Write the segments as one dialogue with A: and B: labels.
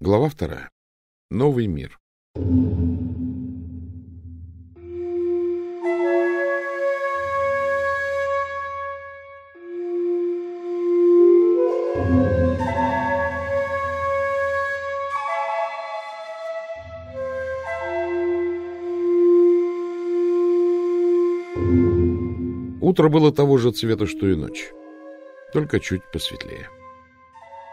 A: Глава вторая. Новый мир. Утро было того же цвета, что и ночь, только чуть посветлее.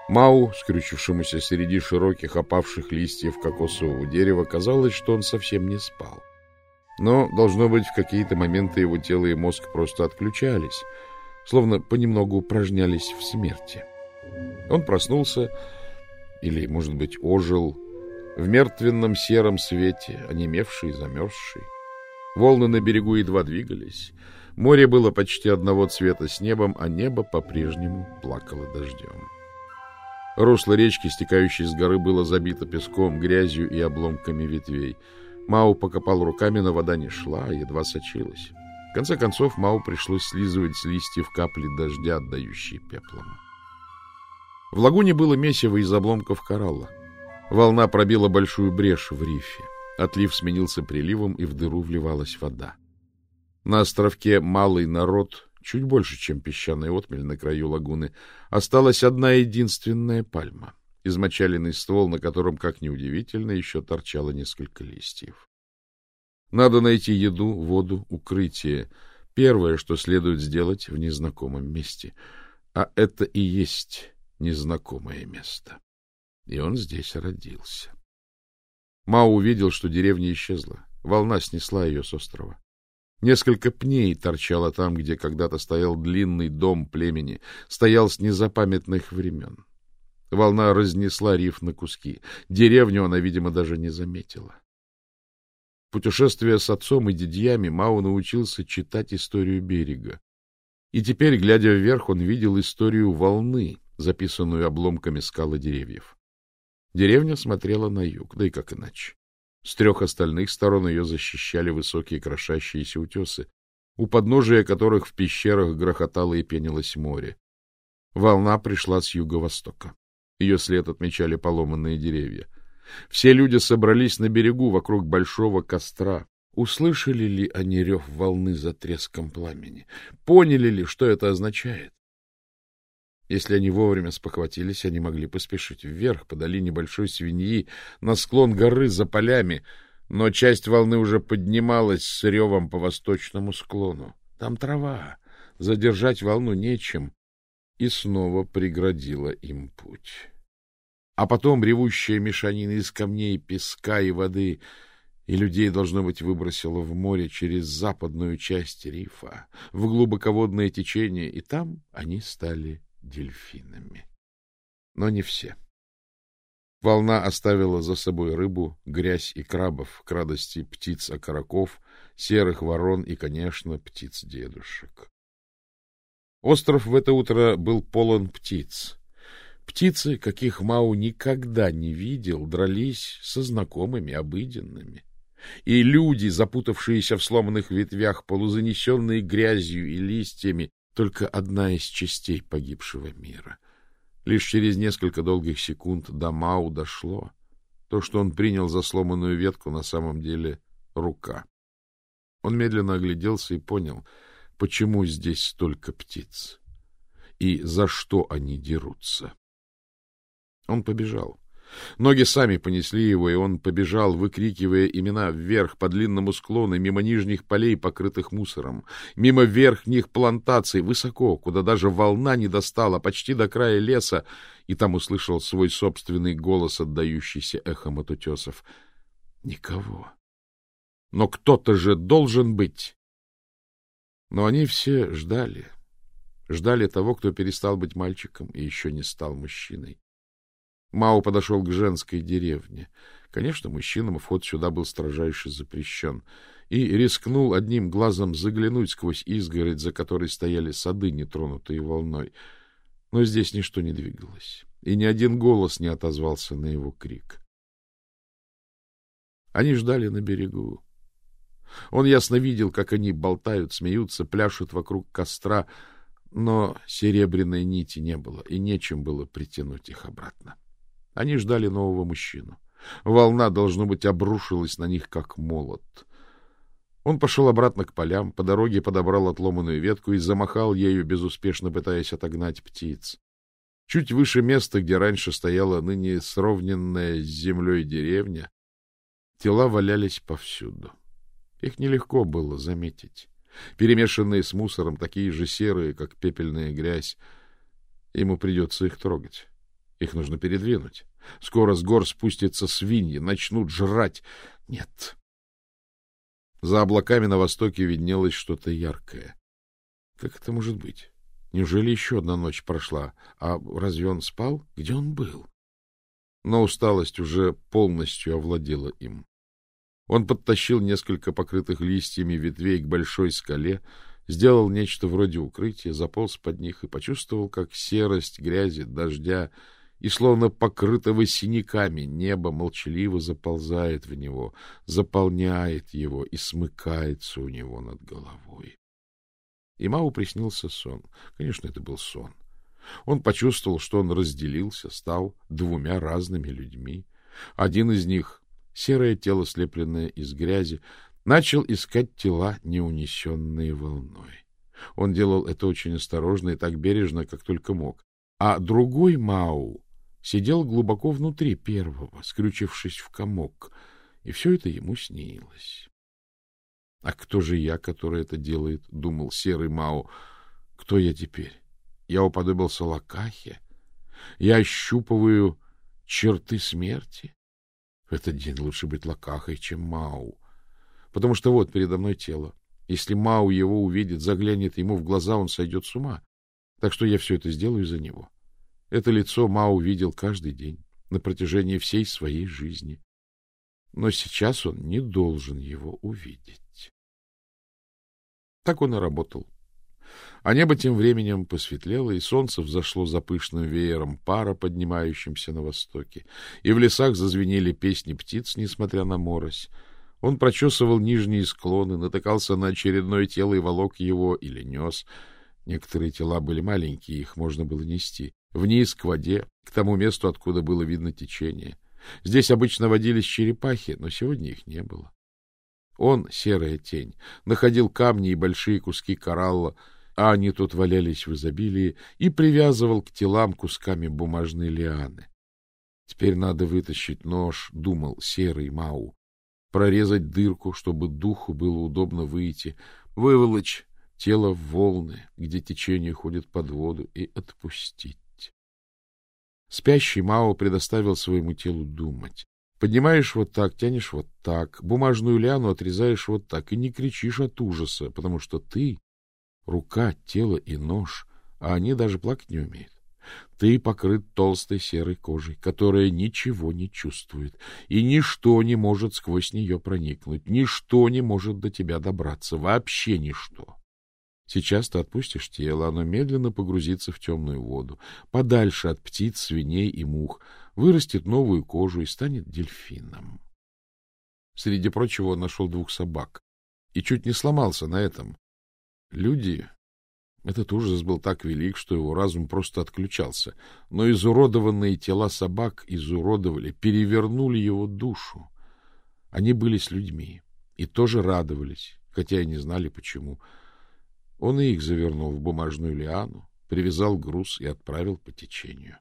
A: Мау, скрючившемуся среди широких опавших листьев кокосового дерева, казалось, что он совсем не спал. Но, должно быть, в какие-то моменты его тело и мозг просто отключались, словно понемногу упражнялись в смерти. Он проснулся, или, может быть, ожил, в мертвенном сером свете, онемевший, замерзший. Волны на берегу едва двигались. Море было почти одного цвета с небом, а небо по-прежнему плакало дождем. Русло речки, стекающей с горы, было забито песком, грязью и обломками ветвей. Мау покопал руками, но вода не шла, а едва сочилась. В конце концов, Мау пришлось слизывать с листьев капли дождя, отдающие пеплом. В лагуне было месиво из обломков коралла. Волна пробила большую брешь в рифе. Отлив сменился приливом, и в дыру вливалась вода. На островке Малый народ чуть больше, чем песчаная отмель на краю лагуны, осталась одна единственная пальма, измочаленный ствол, на котором, как неудивительно, еще торчало несколько листьев. Надо найти еду, воду, укрытие. Первое, что следует сделать в незнакомом месте. А это и есть незнакомое место. И он здесь родился. Мао увидел, что деревня исчезла. Волна снесла ее с острова. Несколько пней торчало там, где когда-то стоял длинный дом племени, стоял с незапамятных времен. Волна разнесла риф на куски. Деревню она, видимо, даже не заметила. Путешествуя с отцом и дядьями, Мау научился читать историю берега. И теперь, глядя вверх, он видел историю волны, записанную обломками скалы деревьев. Деревня смотрела на юг, да и как иначе. С трех остальных сторон ее защищали высокие крошащиеся утесы, у подножия которых в пещерах грохотало и пенилось море. Волна пришла с юго-востока. Ее след отмечали поломанные деревья. Все люди собрались на берегу вокруг большого костра. Услышали ли они рев волны за треском пламени? Поняли ли, что это означает? Если они вовремя спохватились, они могли поспешить вверх по долине Большой Свиньи на склон горы за полями, но часть волны уже поднималась с ревом по восточному склону. Там трава, задержать волну нечем, и снова преградила им путь. А потом ревущая мешанина из камней, песка и воды, и людей, должно быть, выбросило в море через западную часть рифа, в глубоководное течение, и там они стали дельфинами. Но не все. Волна оставила за собой рыбу, грязь и крабов, к радости птиц-окороков, серых ворон и, конечно, птиц-дедушек. Остров в это утро был полон птиц. Птицы, каких Мау никогда не видел, дрались со знакомыми, обыденными. И люди, запутавшиеся в сломанных ветвях, полузанесенные грязью и листьями, только одна из частей погибшего мира. Лишь через несколько долгих секунд до Мау дошло. То, что он принял за сломанную ветку, на самом деле рука. Он медленно огляделся и понял, почему здесь столько птиц и за что они дерутся. Он побежал. Ноги сами понесли его, и он побежал, выкрикивая имена вверх по длинному склону, мимо нижних полей, покрытых мусором, мимо верхних плантаций, высоко, куда даже волна не достала, почти до края леса, и там услышал свой собственный голос, отдающийся эхом от утесов. Никого. Но кто-то же должен быть. Но они все ждали. Ждали того, кто перестал быть мальчиком и еще не стал мужчиной. Мао подошел к женской деревне. Конечно, мужчинам вход сюда был строжайше запрещен. И рискнул одним глазом заглянуть сквозь изгородь, за которой стояли сады, нетронутые волной. Но здесь ничто не двигалось, и ни один голос не отозвался на его крик. Они ждали на берегу. Он ясно видел, как они болтают, смеются, пляшут вокруг костра, но серебряной нити не было, и нечем было притянуть их обратно. Они ждали нового мужчину. Волна, должно быть, обрушилась на них, как молот. Он пошел обратно к полям, по дороге подобрал отломанную ветку и замахал ею, безуспешно пытаясь отогнать птиц. Чуть выше места, где раньше стояла ныне сровненная с землей деревня, тела валялись повсюду. Их нелегко было заметить. Перемешанные с мусором, такие же серые, как пепельная грязь. Ему придется их трогать. Их нужно передвинуть. Скоро с гор спустятся свиньи, начнут жрать. Нет. За облаками на востоке виднелось что-то яркое. Как это может быть? Неужели еще одна ночь прошла? А разве он спал? Где он был? Но усталость уже полностью овладела им. Он подтащил несколько покрытых листьями ветвей к большой скале, сделал нечто вроде укрытия, заполз под них и почувствовал, как серость грязи, дождя и, словно покрытого синяками, небо молчаливо заползает в него, заполняет его и смыкается у него над головой. И Мау приснился сон. Конечно, это был сон. Он почувствовал, что он разделился, стал двумя разными людьми. Один из них, серое тело, слепленное из грязи, начал искать тела, не унесенные волной. Он делал это очень осторожно и так бережно, как только мог. А другой Мау сидел глубоко внутри первого, скрючившись в комок, и все это ему снилось. А кто же я, который это делает? — думал серый Мао. — Кто я теперь? Я уподобился Лакахе? Я ощупываю черты смерти? В этот день лучше быть Лакахой, чем Мау. Потому что вот передо мной тело. Если Мау его увидит, заглянет ему в глаза, он сойдет с ума. Так что я все это сделаю за него. Это лицо Мау видел каждый день, на протяжении всей своей жизни. Но сейчас он не должен его увидеть. Так он и работал. А небо тем временем посветлело, и солнце взошло за пышным веером пара, поднимающимся на востоке, и в лесах зазвенели песни птиц, несмотря на морось. Он прочесывал нижние склоны, натыкался на очередное тело и волок его или нес. Некоторые тела были маленькие, их можно было нести. Вниз, к воде, к тому месту, откуда было видно течение. Здесь обычно водились черепахи, но сегодня их не было. Он, серая тень, находил камни и большие куски коралла, а они тут валялись в изобилии, и привязывал к телам кусками бумажной лианы. Теперь надо вытащить нож, думал серый Мау, прорезать дырку, чтобы духу было удобно выйти, выволочь тело в волны, где течение ходит под воду, и отпустить. Спящий Мао предоставил своему телу думать. Поднимаешь вот так, тянешь вот так, бумажную ляну отрезаешь вот так, и не кричишь от ужаса, потому что ты — рука, тело и нож, а они даже плакать не умеют. Ты покрыт толстой серой кожей, которая ничего не чувствует, и ничто не может сквозь нее проникнуть, ничто не может до тебя добраться, вообще ничто. Сейчас ты отпустишь тело, оно медленно погрузится в темную воду, подальше от птиц, свиней и мух, вырастет новую кожу и станет дельфином. Среди прочего он нашел двух собак и чуть не сломался на этом. Люди... Этот ужас был так велик, что его разум просто отключался, но изуродованные тела собак изуродовали, перевернули его душу. Они были с людьми и тоже радовались, хотя и не знали почему. Он и их завернул в бумажную лиану, привязал груз и отправил по течению.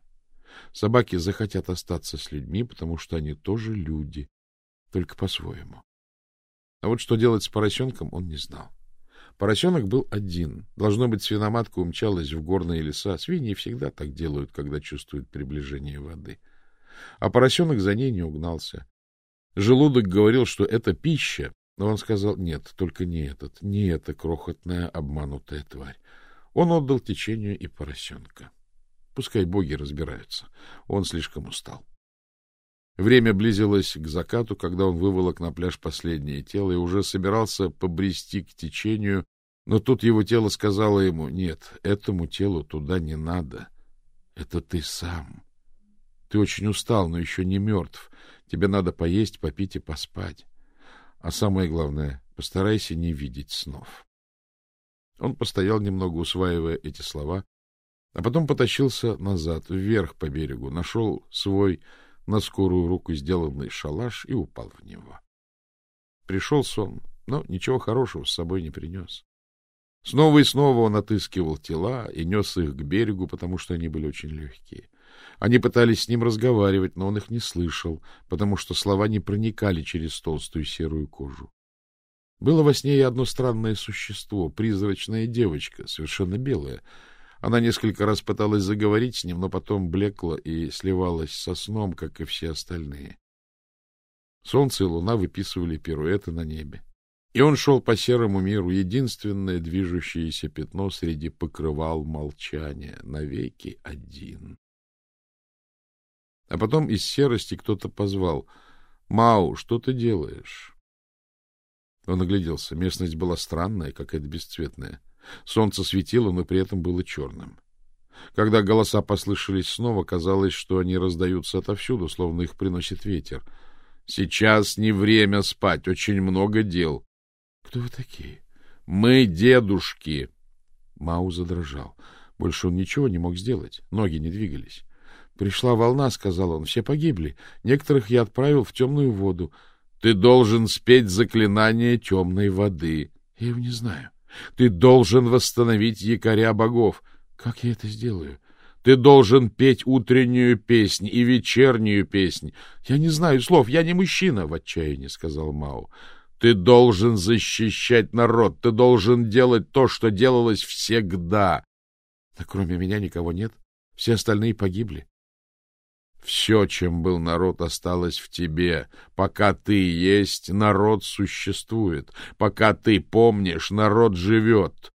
A: Собаки захотят остаться с людьми, потому что они тоже люди, только по-своему. А вот что делать с поросенком, он не знал. Поросенок был один. Должно быть, свиноматка умчалась в горные леса. Свиньи всегда так делают, когда чувствуют приближение воды. А поросенок за ней не угнался. Желудок говорил, что это пища, но он сказал, нет, только не этот, не эта крохотная обманутая тварь. Он отдал течению и поросенка. Пускай боги разбираются. Он слишком устал. Время близилось к закату, когда он выволок на пляж последнее тело и уже собирался побрести к течению, но тут его тело сказало ему, нет, этому телу туда не надо. Это ты сам. Ты очень устал, но еще не мертв. Тебе надо поесть, попить и поспать. А самое главное, постарайся не видеть снов. Он постоял немного, усваивая эти слова, а потом потащился назад, вверх по берегу, нашел свой на скорую руку сделанный шалаш и упал в него. Пришел сон, но ничего хорошего с собой не принес. Снова и снова он отыскивал тела и нес их к берегу, потому что они были очень легкие. Они пытались с ним разговаривать, но он их не слышал, потому что слова не проникали через толстую серую кожу. Было во сне и одно странное существо, призрачная девочка, совершенно белая. Она несколько раз пыталась заговорить с ним, но потом блекла и сливалась со сном, как и все остальные. Солнце и луна выписывали пируэты на небе. И он шел по серому миру, единственное движущееся пятно среди покрывал молчания, навеки один. А потом из серости кто-то позвал. — Мау, что ты делаешь? Он огляделся. Местность была странная, какая-то бесцветная. Солнце светило, но при этом было черным. Когда голоса послышались снова, казалось, что они раздаются отовсюду, словно их приносит ветер. — Сейчас не время спать, очень много дел. Кто вы такие? Мы дедушки. Мау задрожал. Больше он ничего не мог сделать. Ноги не двигались. Пришла волна, сказал он. Все погибли. Некоторых я отправил в темную воду. Ты должен спеть заклинание темной воды. Я его не знаю. Ты должен восстановить якоря богов. Как я это сделаю? Ты должен петь утреннюю песнь и вечернюю песнь. Я не знаю слов, я не мужчина, в отчаянии сказал Мау. Ты должен защищать народ, ты должен делать то, что делалось всегда. Да кроме меня никого нет, все остальные погибли. Все, чем был народ, осталось в тебе. Пока ты есть, народ существует. Пока ты помнишь, народ живет.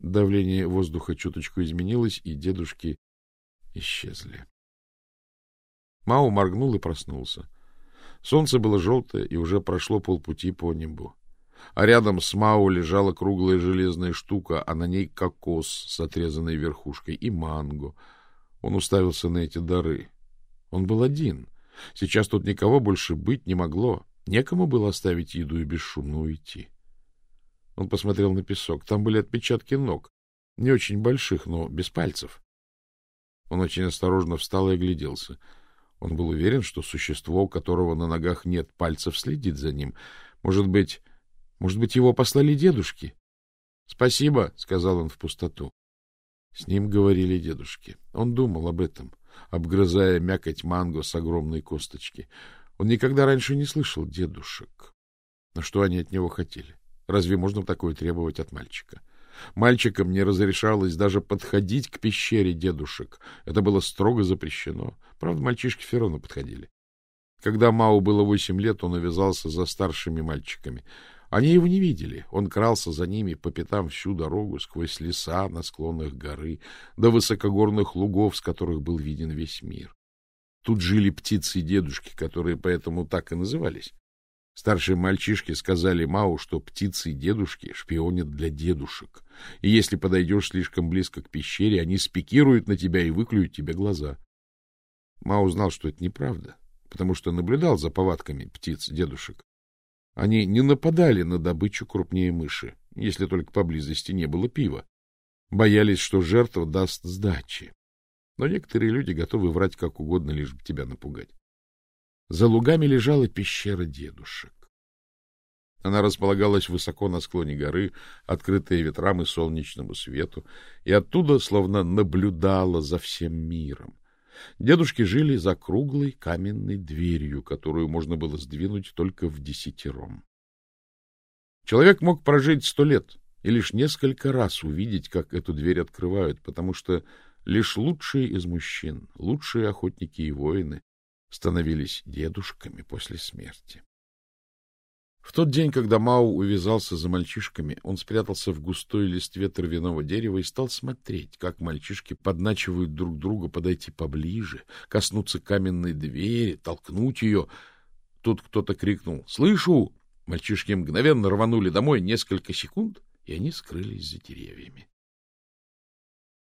A: Давление воздуха чуточку изменилось, и дедушки исчезли. Мау моргнул и проснулся. Солнце было желтое и уже прошло полпути по небу. А рядом с Мау лежала круглая железная штука, а на ней кокос с отрезанной верхушкой и манго. Он уставился на эти дары. Он был один. Сейчас тут никого больше быть не могло. Некому было оставить еду и бесшумно уйти. Он посмотрел на песок. Там были отпечатки ног. Не очень больших, но без пальцев. Он очень осторожно встал и огляделся. — он был уверен, что существо, у которого на ногах нет пальцев, следит за ним. Может быть, может быть, его послали дедушки? — Спасибо, — сказал он в пустоту. С ним говорили дедушки. Он думал об этом, обгрызая мякоть манго с огромной косточки. Он никогда раньше не слышал дедушек. Но что они от него хотели? Разве можно такое требовать от мальчика? — Мальчикам не разрешалось даже подходить к пещере дедушек. Это было строго запрещено. Правда, мальчишки все равно подходили. Когда Мау было восемь лет, он увязался за старшими мальчиками. Они его не видели. Он крался за ними по пятам всю дорогу, сквозь леса на склонах горы, до высокогорных лугов, с которых был виден весь мир. Тут жили птицы и дедушки, которые поэтому так и назывались. Старшие мальчишки сказали Мау, что птицы и дедушки шпионят для дедушек, и если подойдешь слишком близко к пещере, они спикируют на тебя и выклюют тебе глаза. Мау знал, что это неправда, потому что наблюдал за повадками птиц дедушек. Они не нападали на добычу крупнее мыши, если только поблизости не было пива. Боялись, что жертва даст сдачи. Но некоторые люди готовы врать как угодно, лишь бы тебя напугать. За лугами лежала пещера дедушек. Она располагалась высоко на склоне горы, открытая ветрам и солнечному свету, и оттуда словно наблюдала за всем миром. Дедушки жили за круглой каменной дверью, которую можно было сдвинуть только в десятером. Человек мог прожить сто лет и лишь несколько раз увидеть, как эту дверь открывают, потому что лишь лучшие из мужчин, лучшие охотники и воины становились дедушками после смерти. В тот день, когда Мау увязался за мальчишками, он спрятался в густой листве травяного дерева и стал смотреть, как мальчишки подначивают друг друга подойти поближе, коснуться каменной двери, толкнуть ее. Тут кто-то крикнул «Слышу!» Мальчишки мгновенно рванули домой несколько секунд, и они скрылись за деревьями.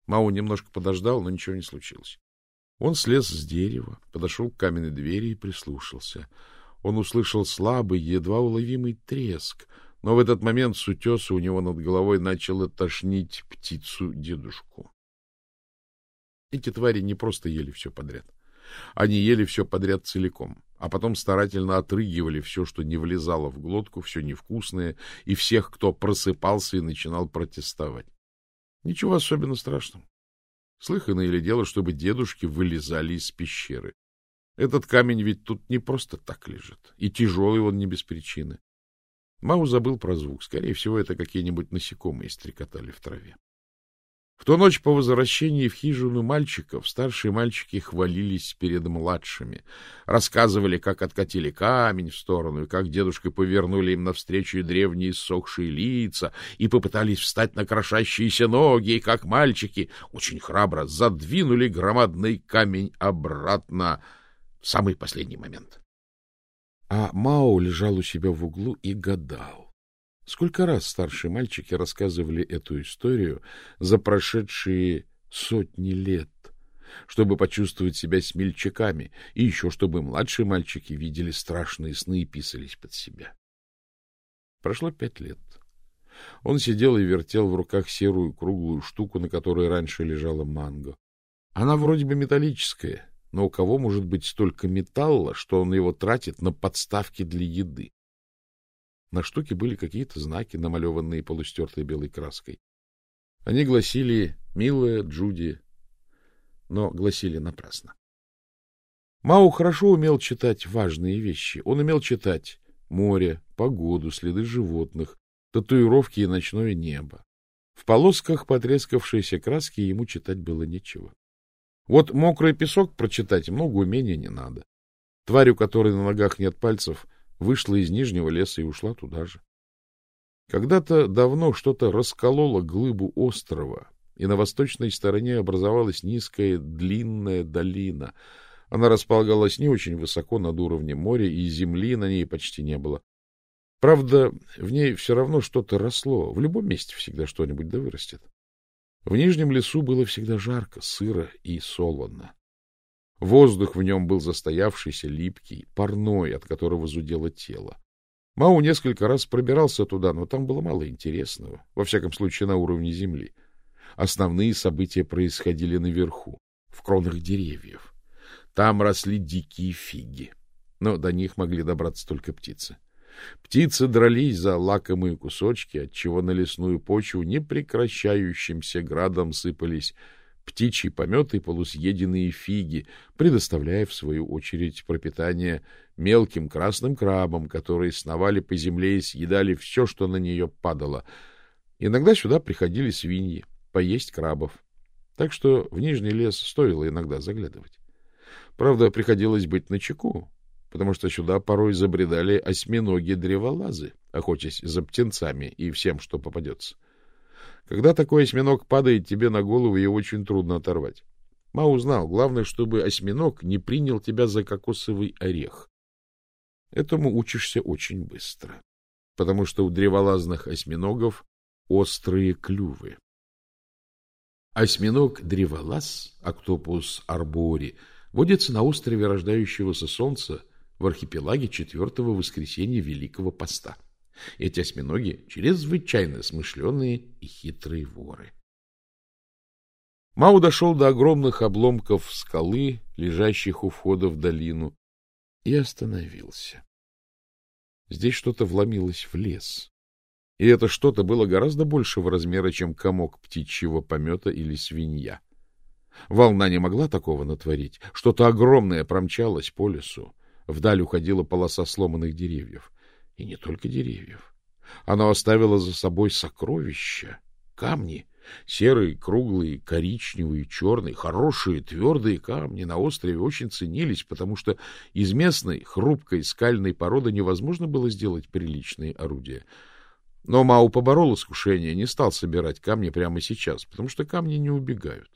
A: Мау немножко подождал, но ничего не случилось. Он слез с дерева, подошел к каменной двери и прислушался. Он услышал слабый, едва уловимый треск, но в этот момент с утеса у него над головой начало тошнить птицу-дедушку. Эти твари не просто ели все подряд. Они ели все подряд целиком, а потом старательно отрыгивали все, что не влезало в глотку, все невкусное, и всех, кто просыпался и начинал протестовать. Ничего особенно страшного. Слыхано или дело, чтобы дедушки вылезали из пещеры. Этот камень ведь тут не просто так лежит, и тяжелый он не без причины. Мау забыл про звук. Скорее всего, это какие-нибудь насекомые стрекотали в траве. В ту ночь по возвращении в хижину мальчиков старшие мальчики хвалились перед младшими, рассказывали, как откатили камень в сторону, и как дедушка повернули им навстречу древние сохшие лица, и попытались встать на крошащиеся ноги, и как мальчики очень храбро задвинули громадный камень обратно в самый последний момент. А Мао лежал у себя в углу и гадал. Сколько раз старшие мальчики рассказывали эту историю за прошедшие сотни лет, чтобы почувствовать себя смельчаками, и еще чтобы младшие мальчики видели страшные сны и писались под себя. Прошло пять лет. Он сидел и вертел в руках серую круглую штуку, на которой раньше лежала манго. Она вроде бы металлическая, но у кого может быть столько металла, что он его тратит на подставки для еды? На штуке были какие-то знаки, намалеванные полустертой белой краской. Они гласили «Милая Джуди», но гласили напрасно. Мау хорошо умел читать важные вещи. Он умел читать море, погоду, следы животных, татуировки и ночное небо. В полосках потрескавшейся краски ему читать было нечего. Вот мокрый песок прочитать много умения не надо. Тварь, у которой на ногах нет пальцев — вышла из нижнего леса и ушла туда же. Когда-то давно что-то раскололо глыбу острова, и на восточной стороне образовалась низкая длинная долина. Она располагалась не очень высоко над уровнем моря, и земли на ней почти не было. Правда, в ней все равно что-то росло. В любом месте всегда что-нибудь да вырастет. В нижнем лесу было всегда жарко, сыро и солоно. Воздух в нем был застоявшийся, липкий, парной, от которого зудело тело. Мау несколько раз пробирался туда, но там было мало интересного, во всяком случае на уровне земли. Основные события происходили наверху, в кронах деревьев. Там росли дикие фиги, но до них могли добраться только птицы. Птицы дрались за лакомые кусочки, отчего на лесную почву непрекращающимся градом сыпались птичий помет и полусъеденные фиги, предоставляя, в свою очередь, пропитание мелким красным крабам, которые сновали по земле и съедали все, что на нее падало. Иногда сюда приходили свиньи поесть крабов. Так что в Нижний лес стоило иногда заглядывать. Правда, приходилось быть начеку, потому что сюда порой забредали осьминоги-древолазы, охотясь за птенцами и всем, что попадется. Когда такой осьминог падает тебе на голову, его очень трудно оторвать. Мау знал, главное, чтобы осьминог не принял тебя за кокосовый орех. Этому учишься очень быстро, потому что у древолазных осьминогов острые клювы. Осьминог-древолаз, октопус арбори, водится на острове рождающегося солнца в архипелаге четвертого воскресенья Великого Поста. Эти осьминоги чрезвычайно смышленые и хитрые воры. Мау дошел до огромных обломков скалы, лежащих у входа в долину, и остановился. Здесь что-то вломилось в лес. И это что-то было гораздо большего размера, чем комок птичьего помета или свинья. Волна не могла такого натворить. Что-то огромное промчалось по лесу. Вдаль уходила полоса сломанных деревьев. И не только деревьев. Она оставила за собой сокровища, камни, серые, круглые, коричневые, черные, хорошие, твердые камни на острове очень ценились, потому что из местной хрупкой скальной породы невозможно было сделать приличные орудия. Но Мау поборол искушение, не стал собирать камни прямо сейчас, потому что камни не убегают.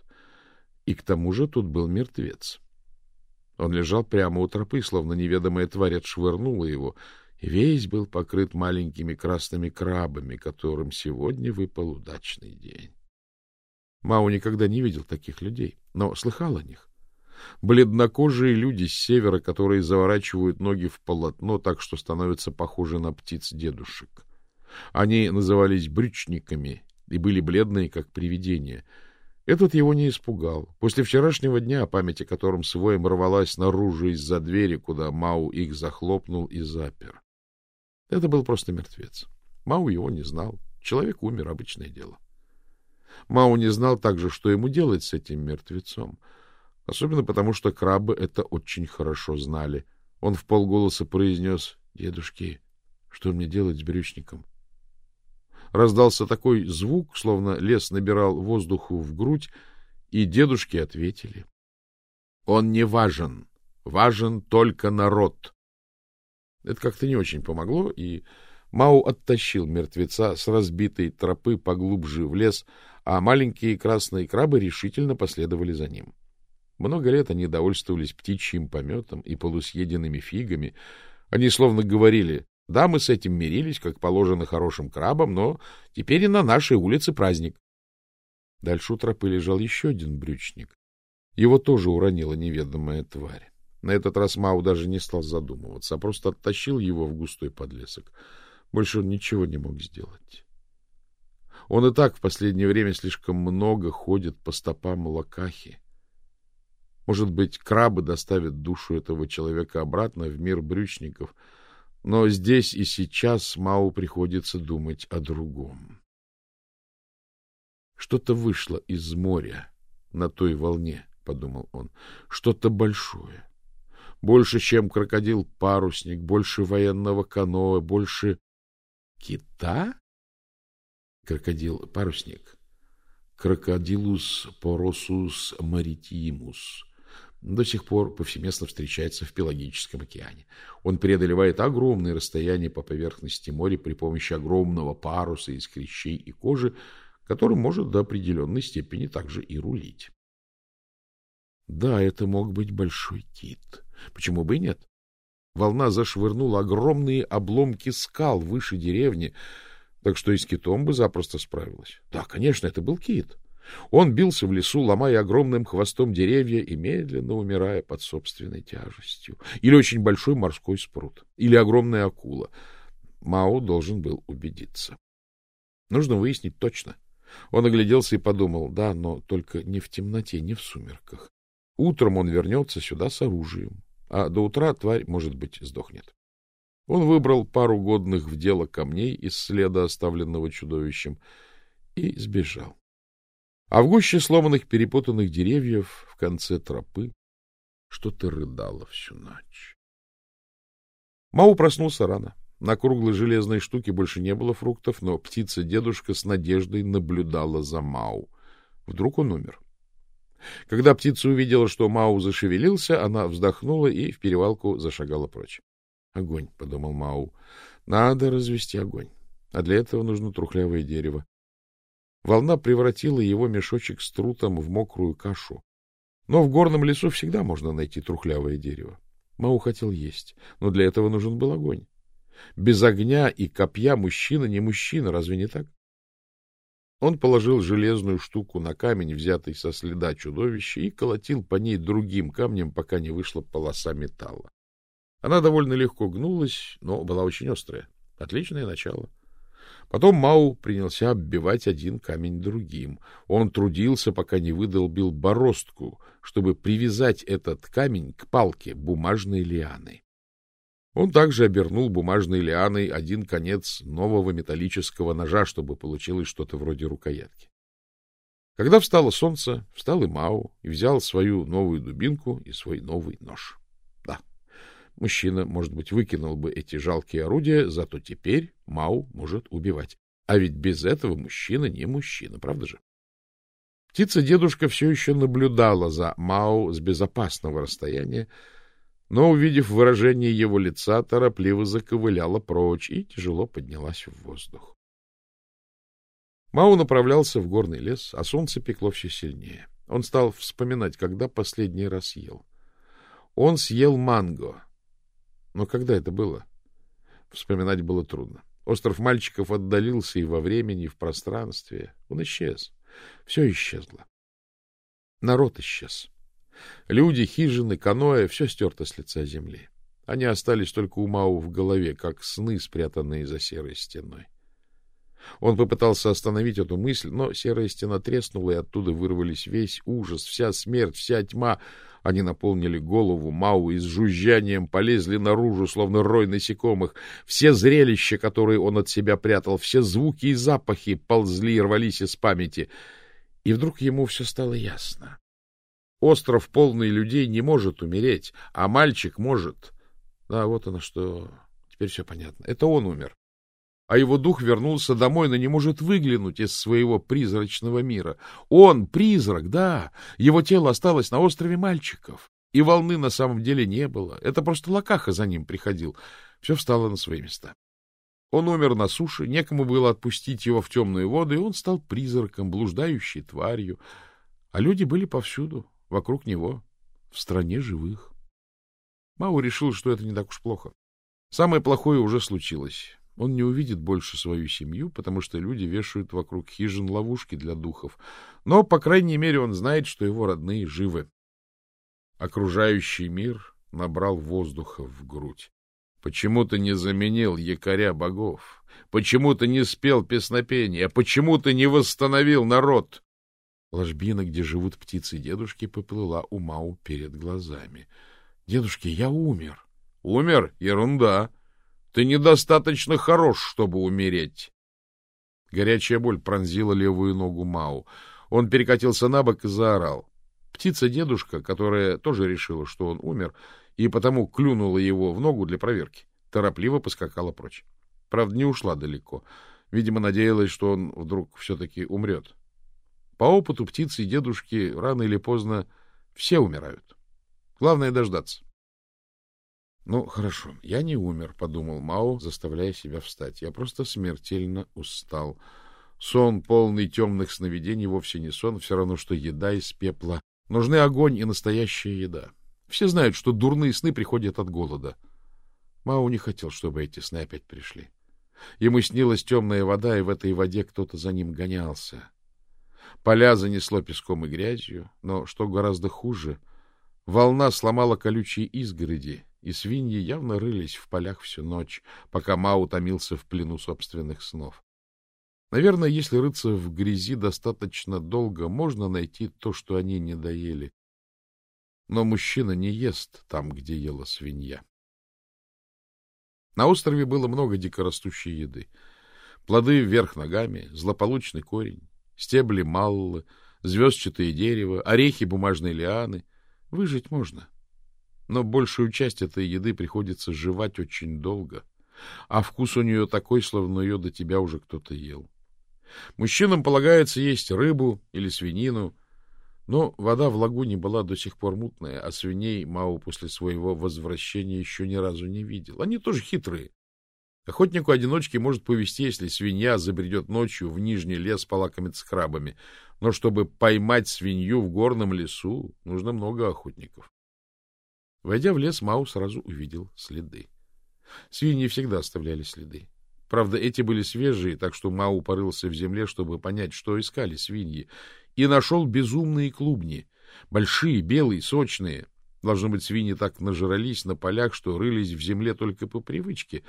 A: И к тому же тут был мертвец. Он лежал прямо у тропы, словно неведомая тварь отшвырнула его — весь был покрыт маленькими красными крабами, которым сегодня выпал удачный день. Мау никогда не видел таких людей, но слыхал о них. Бледнокожие люди с севера, которые заворачивают ноги в полотно так, что становятся похожи на птиц дедушек. Они назывались брючниками и были бледные, как привидения. Этот его не испугал. После вчерашнего дня, о котором своим рвалась наружу из-за двери, куда Мау их захлопнул и запер. Это был просто мертвец. Мау его не знал. Человек умер, обычное дело. Мау не знал также, что ему делать с этим мертвецом. Особенно потому, что крабы это очень хорошо знали. Он в полголоса произнес «Дедушки, что мне делать с брючником?» Раздался такой звук, словно лес набирал воздуху в грудь, и дедушки ответили. Он не важен. Важен только народ. Это как-то не очень помогло, и Мау оттащил мертвеца с разбитой тропы поглубже в лес, а маленькие красные крабы решительно последовали за ним. Много лет они довольствовались птичьим пометом и полусъеденными фигами. Они словно говорили, да, мы с этим мирились, как положено хорошим крабам, но теперь и на нашей улице праздник. Дальше у тропы лежал еще один брючник. Его тоже уронила неведомая тварь. На этот раз Мау даже не стал задумываться, а просто оттащил его в густой подлесок. Больше он ничего не мог сделать. Он и так в последнее время слишком много ходит по стопам Лакахи. Может быть, крабы доставят душу этого человека обратно в мир брючников — но здесь и сейчас Мау приходится думать о другом. Что-то вышло из моря на той волне, подумал он. Что-то большое. Больше, чем крокодил-парусник, больше военного каноэ, больше кита? Крокодил-парусник. Крокодилус поросус маритимус до сих пор повсеместно встречается в Пелагическом океане. Он преодолевает огромные расстояния по поверхности моря при помощи огромного паруса из клещей и кожи, которым может до определенной степени также и рулить. Да, это мог быть большой кит. Почему бы и нет? Волна зашвырнула огромные обломки скал выше деревни, так что и с китом бы запросто справилась. Да, конечно, это был кит. Он бился в лесу, ломая огромным хвостом деревья и медленно умирая под собственной тяжестью. Или очень большой морской спрут, или огромная акула. Мао должен был убедиться. Нужно выяснить точно. Он огляделся и подумал, да, но только не в темноте, не в сумерках. Утром он вернется сюда с оружием, а до утра тварь, может быть, сдохнет. Он выбрал пару годных в дело камней из следа, оставленного чудовищем, и сбежал. А в гуще сломанных перепутанных деревьев в конце тропы что-то рыдало всю ночь. Мау проснулся рано. На круглой железной штуке больше не было фруктов, но птица-дедушка с надеждой наблюдала за Мау. Вдруг он умер. Когда птица увидела, что Мау зашевелился, она вздохнула и в перевалку зашагала прочь. «Огонь», — подумал Мау, — «надо развести огонь. А для этого нужно трухлявое дерево. Волна превратила его мешочек с трутом в мокрую кашу. Но в горном лесу всегда можно найти трухлявое дерево. Мау хотел есть, но для этого нужен был огонь. Без огня и копья мужчина не мужчина, разве не так? Он положил железную штуку на камень, взятый со следа чудовища, и колотил по ней другим камнем, пока не вышла полоса металла. Она довольно легко гнулась, но была очень острая. Отличное начало. — Потом Мау принялся оббивать один камень другим. Он трудился, пока не выдолбил бороздку, чтобы привязать этот камень к палке бумажной лианы. Он также обернул бумажной лианой один конец нового металлического ножа, чтобы получилось что-то вроде рукоятки. Когда встало солнце, встал и Мау и взял свою новую дубинку и свой новый нож. Мужчина, может быть, выкинул бы эти жалкие орудия, зато теперь Мау может убивать. А ведь без этого мужчина не мужчина, правда же? Птица-дедушка все еще наблюдала за Мау с безопасного расстояния, но, увидев выражение его лица, торопливо заковыляла прочь и тяжело поднялась в воздух. Мау направлялся в горный лес, а солнце пекло все сильнее. Он стал вспоминать, когда последний раз ел. Он съел манго, но когда это было? Вспоминать было трудно. Остров мальчиков отдалился и во времени, и в пространстве. Он исчез. Все исчезло. Народ исчез. Люди, хижины, каноэ — все стерто с лица земли. Они остались только у Мау в голове, как сны, спрятанные за серой стеной. Он попытался остановить эту мысль, но серая стена треснула, и оттуда вырвались весь ужас, вся смерть, вся тьма. Они наполнили голову Мау и с жужжанием полезли наружу, словно рой насекомых. Все зрелища, которые он от себя прятал, все звуки и запахи ползли и рвались из памяти. И вдруг ему все стало ясно. Остров, полный людей, не может умереть, а мальчик может. Да, вот оно что. Теперь все понятно. Это он умер а его дух вернулся домой, но не может выглянуть из своего призрачного мира. Он — призрак, да, его тело осталось на острове мальчиков, и волны на самом деле не было. Это просто Лакаха за ним приходил. Все встало на свои места. Он умер на суше, некому было отпустить его в темную воду, и он стал призраком, блуждающей тварью. А люди были повсюду, вокруг него, в стране живых. Мау решил, что это не так уж плохо. Самое плохое уже случилось. Он не увидит больше свою семью, потому что люди вешают вокруг хижин ловушки для духов. Но, по крайней мере, он знает, что его родные живы. Окружающий мир набрал воздуха в грудь. Почему ты не заменил якоря богов? Почему ты не спел песнопение? Почему ты не восстановил народ? Ложбина, где живут птицы дедушки, поплыла у Мау перед глазами. — Дедушки, я умер. — Умер? Ерунда. Ты недостаточно хорош, чтобы умереть. Горячая боль пронзила левую ногу Мау. Он перекатился на бок и заорал. Птица-дедушка, которая тоже решила, что он умер, и потому клюнула его в ногу для проверки, торопливо поскакала прочь. Правда, не ушла далеко. Видимо, надеялась, что он вдруг все-таки умрет. По опыту птицы и дедушки рано или поздно все умирают. Главное — дождаться. Ну, хорошо, я не умер, подумал Мао, заставляя себя встать. Я просто смертельно устал. Сон, полный темных сновидений, вовсе не сон, все равно, что еда из пепла. Нужны огонь и настоящая еда. Все знают, что дурные сны приходят от голода. Мао не хотел, чтобы эти сны опять пришли. Ему снилась темная вода, и в этой воде кто-то за ним гонялся. Поля занесло песком и грязью, но, что гораздо хуже, волна сломала колючие изгороди, и свиньи явно рылись в полях всю ночь, пока Мау томился в плену собственных снов. Наверное, если рыться в грязи достаточно долго, можно найти то, что они не доели. Но мужчина не ест там, где ела свинья. На острове было много дикорастущей еды. Плоды вверх ногами, злополучный корень, стебли маллы, звездчатое дерево, орехи бумажной лианы. Выжить можно но большую часть этой еды приходится жевать очень долго, а вкус у нее такой, словно ее до тебя уже кто-то ел. Мужчинам полагается есть рыбу или свинину, но вода в лагуне была до сих пор мутная, а свиней Мау после своего возвращения еще ни разу не видел. Они тоже хитрые. Охотнику-одиночке может повезти, если свинья забредет ночью в нижний лес полакомиться крабами, но чтобы поймать свинью в горном лесу, нужно много охотников. Войдя в лес, Мау сразу увидел следы. Свиньи всегда оставляли следы. Правда, эти были свежие, так что Мау порылся в земле, чтобы понять, что искали свиньи, и нашел безумные клубни. Большие, белые, сочные. Должно быть, свиньи так нажрались на полях, что рылись в земле только по привычке,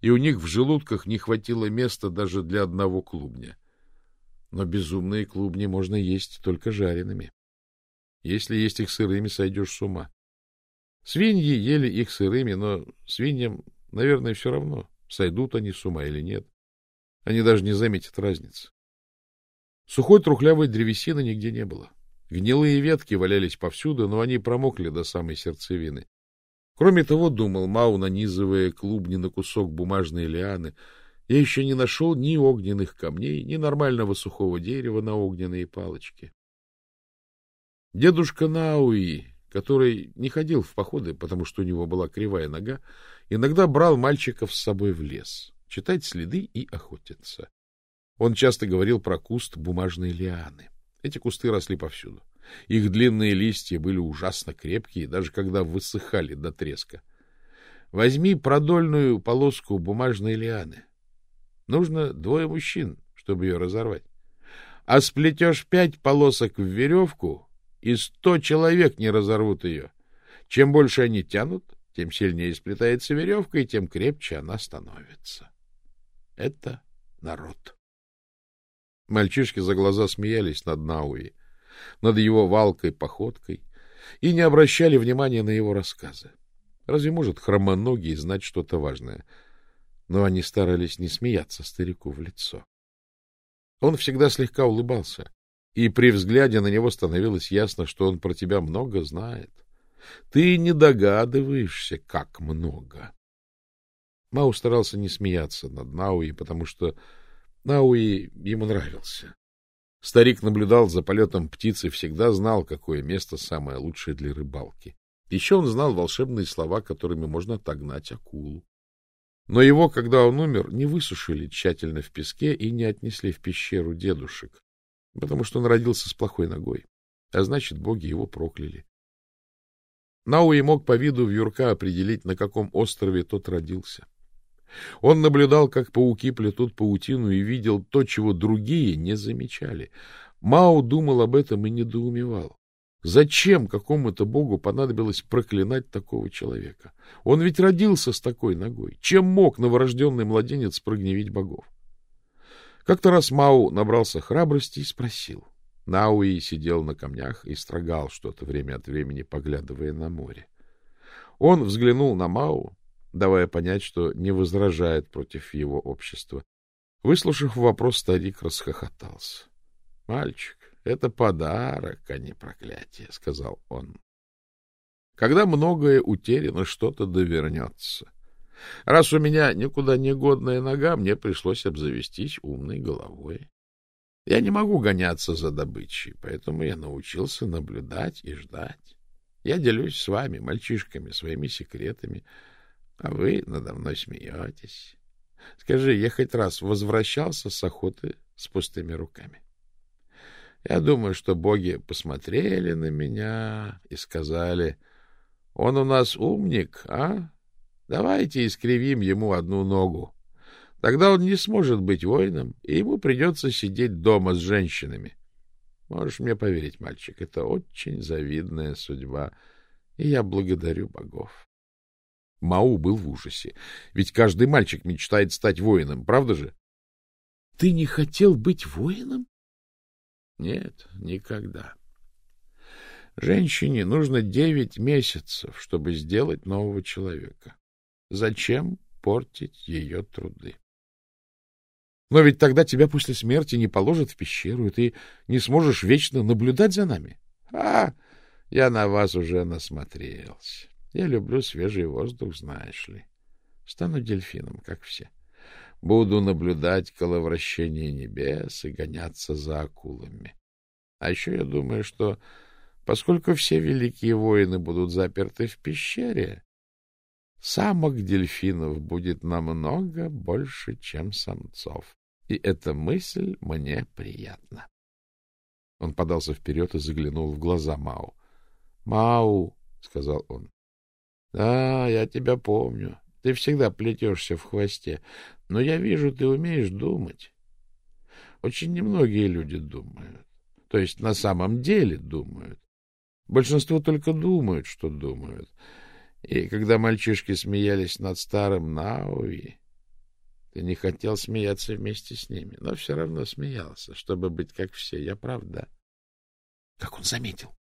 A: и у них в желудках не хватило места даже для одного клубня. Но безумные клубни можно есть только жареными. Если есть их сырыми, сойдешь с ума. Свиньи ели их сырыми, но свиньям, наверное, все равно, сойдут они с ума или нет. Они даже не заметят разницы. Сухой трухлявой древесины нигде не было. Гнилые ветки валялись повсюду, но они промокли до самой сердцевины. Кроме того, думал Мау, нанизывая клубни на кусок бумажной лианы, я еще не нашел ни огненных камней, ни нормального сухого дерева на огненные палочки. Дедушка Науи который не ходил в походы, потому что у него была кривая нога, иногда брал мальчиков с собой в лес, читать следы и охотиться. Он часто говорил про куст бумажной лианы. Эти кусты росли повсюду. Их длинные листья были ужасно крепкие, даже когда высыхали до треска. Возьми продольную полоску бумажной лианы. Нужно двое мужчин, чтобы ее разорвать. А сплетешь пять полосок в веревку, и сто человек не разорвут ее. Чем больше они тянут, тем сильнее сплетается веревка, и тем крепче она становится. Это народ. Мальчишки за глаза смеялись над Науи, над его валкой походкой и не обращали внимания на его рассказы. Разве может хромоногий знать что-то важное? Но они старались не смеяться старику в лицо. Он всегда слегка улыбался, и при взгляде на него становилось ясно, что он про тебя много знает. Ты не догадываешься, как много. Мау старался не смеяться над Науи, потому что Науи ему нравился. Старик наблюдал за полетом птицы и всегда знал, какое место самое лучшее для рыбалки. Еще он знал волшебные слова, которыми можно отогнать акулу. Но его, когда он умер, не высушили тщательно в песке и не отнесли в пещеру дедушек, потому что он родился с плохой ногой, а значит, боги его прокляли. Науи мог по виду вьюрка определить, на каком острове тот родился. Он наблюдал, как пауки плетут паутину, и видел то, чего другие не замечали. Мао думал об этом и недоумевал. Зачем какому-то богу понадобилось проклинать такого человека? Он ведь родился с такой ногой. Чем мог новорожденный младенец прогневить богов? Как-то раз Мау набрался храбрости и спросил. Науи сидел на камнях и строгал что-то время от времени, поглядывая на море. Он взглянул на Мау, давая понять, что не возражает против его общества. Выслушав вопрос, старик расхохотался. — Мальчик, это подарок, а не проклятие, — сказал он. Когда многое утеряно, что-то довернется. Раз у меня никуда не годная нога, мне пришлось обзавестись умной головой. Я не могу гоняться за добычей, поэтому я научился наблюдать и ждать. Я делюсь с вами, мальчишками, своими секретами, а вы надо мной смеетесь. Скажи, я хоть раз возвращался с охоты с пустыми руками? Я думаю, что боги посмотрели на меня и сказали, он у нас умник, а? Давайте искривим ему одну ногу. Тогда он не сможет быть воином, и ему придется сидеть дома с женщинами. Можешь мне поверить, мальчик, это очень завидная судьба, и я благодарю богов. Мау был в ужасе. Ведь каждый мальчик мечтает стать воином, правда же? — Ты не хотел быть воином? — Нет, никогда. Женщине нужно девять месяцев, чтобы сделать нового человека. Зачем портить ее труды? Но ведь тогда тебя после смерти не положат в пещеру, и ты не сможешь вечно наблюдать за нами. А, я на вас уже насмотрелся. Я люблю свежий воздух, знаешь ли. Стану дельфином, как все. Буду наблюдать коловращение небес и гоняться за акулами. А еще я думаю, что поскольку все великие воины будут заперты в пещере, самок дельфинов будет намного больше, чем самцов. И эта мысль мне приятна. Он подался вперед и заглянул в глаза Мау. — Мау, — сказал он, — Да, я тебя помню. Ты всегда плетешься в хвосте. Но я вижу, ты умеешь думать. Очень немногие люди думают. То есть на самом деле думают. Большинство только думают, что думают. И когда мальчишки смеялись над старым Науи, ты не хотел смеяться вместе с ними, но все равно смеялся, чтобы быть как все. Я правда. Как он заметил?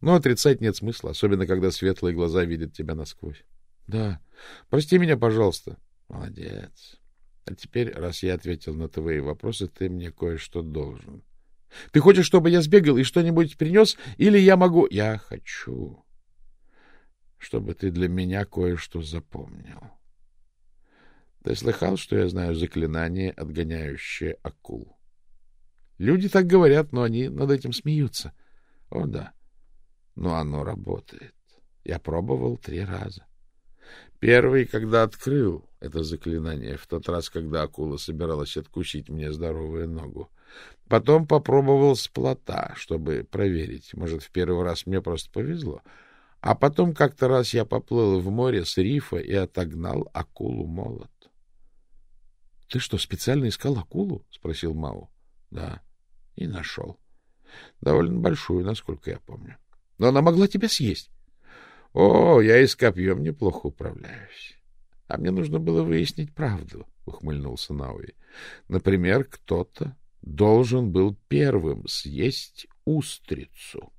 A: Но отрицать нет смысла, особенно когда светлые глаза видят тебя насквозь. Да. Прости меня, пожалуйста. Молодец. А теперь, раз я ответил на твои вопросы, ты мне кое-что должен. Ты хочешь, чтобы я сбегал и что-нибудь принес, или я могу... Я хочу, чтобы ты для меня кое-что запомнил. Ты слыхал, что я знаю заклинание, отгоняющее акул? Люди так говорят, но они над этим смеются. О, да но оно работает. Я пробовал три раза. Первый, когда открыл это заклинание, в тот раз, когда акула собиралась откусить мне здоровую ногу. Потом попробовал с плота, чтобы проверить. Может, в первый раз мне просто повезло. А потом как-то раз я поплыл в море с рифа и отогнал акулу-молот. — Ты что, специально искал акулу? — спросил Мау. — Да, и нашел. Довольно большую, насколько я помню. Но она могла тебя съесть. О, я и с копьем неплохо управляюсь. А мне нужно было выяснить правду, — ухмыльнулся Науи. Например, кто-то должен был первым съесть устрицу.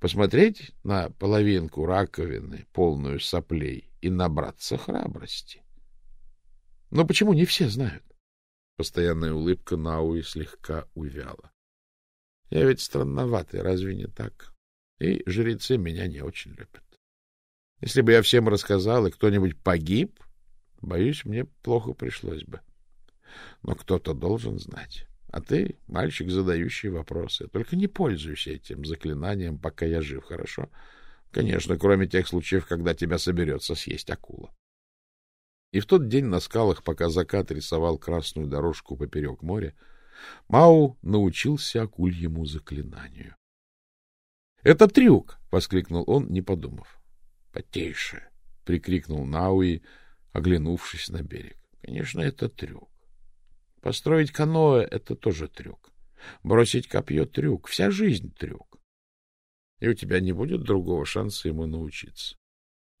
A: Посмотреть на половинку раковины, полную соплей, и набраться храбрости. Но почему не все знают? Постоянная улыбка Науи слегка увяла. Я ведь странноватый, разве не так? И жрецы меня не очень любят. Если бы я всем рассказал, и кто-нибудь погиб, боюсь, мне плохо пришлось бы. Но кто-то должен знать. А ты мальчик, задающий вопросы. Только не пользуйся этим заклинанием, пока я жив, хорошо? Конечно, кроме тех случаев, когда тебя соберется съесть акула. И в тот день на скалах, пока закат рисовал красную дорожку поперек моря, Мау научился акульему заклинанию. — Это трюк! — воскликнул он, не подумав. — Потише! — прикрикнул Науи, оглянувшись на берег. — Конечно, это трюк. Построить каноэ — это тоже трюк. Бросить копье — трюк. Вся жизнь — трюк. И у тебя не будет другого шанса ему научиться.